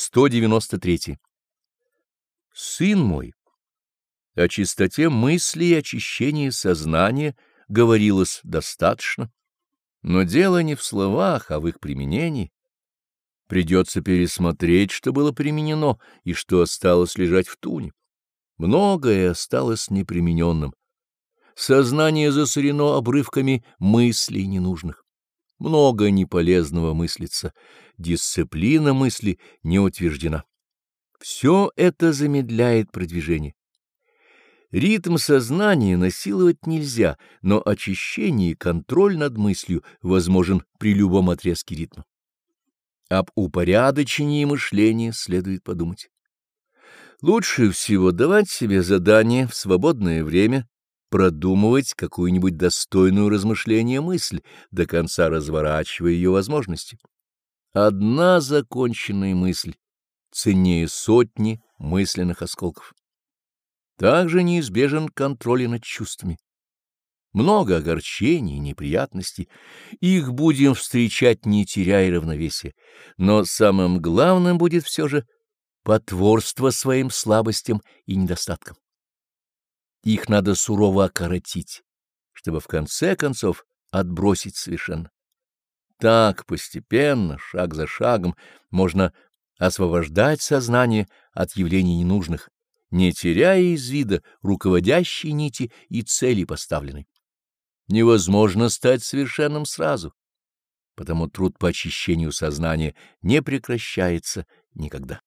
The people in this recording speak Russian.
193. Сын мой, о чистоте мысли и очищении сознания говорилось достаточно, но дело не в словах, а в их применении. Придется пересмотреть, что было применено и что осталось лежать в туне. Многое осталось непримененным. Сознание засорено обрывками мыслей ненужных. Много неполезного мыслится, дисциплина мысли не утверждена. Все это замедляет продвижение. Ритм сознания насиловать нельзя, но очищение и контроль над мыслью возможен при любом отрезке ритма. Об упорядочении мышления следует подумать. Лучше всего давать себе задание в свободное время продумывать какую-нибудь достойную размышления мысль, до конца разворачивая ее возможности. Одна законченная мысль ценнее сотни мысленных осколков. Также неизбежен контроль над чувствами. Много огорчений неприятностей. Их будем встречать, не теряя равновесия. Но самым главным будет все же потворство своим слабостям и недостаткам. Их надо сурово окоротить, чтобы в конце концов отбросить совершенно. Так постепенно, шаг за шагом, можно освобождать сознание от явлений ненужных, не теряя из вида руководящей нити и цели поставленной. Невозможно стать совершенным сразу, потому труд по очищению сознания не прекращается никогда.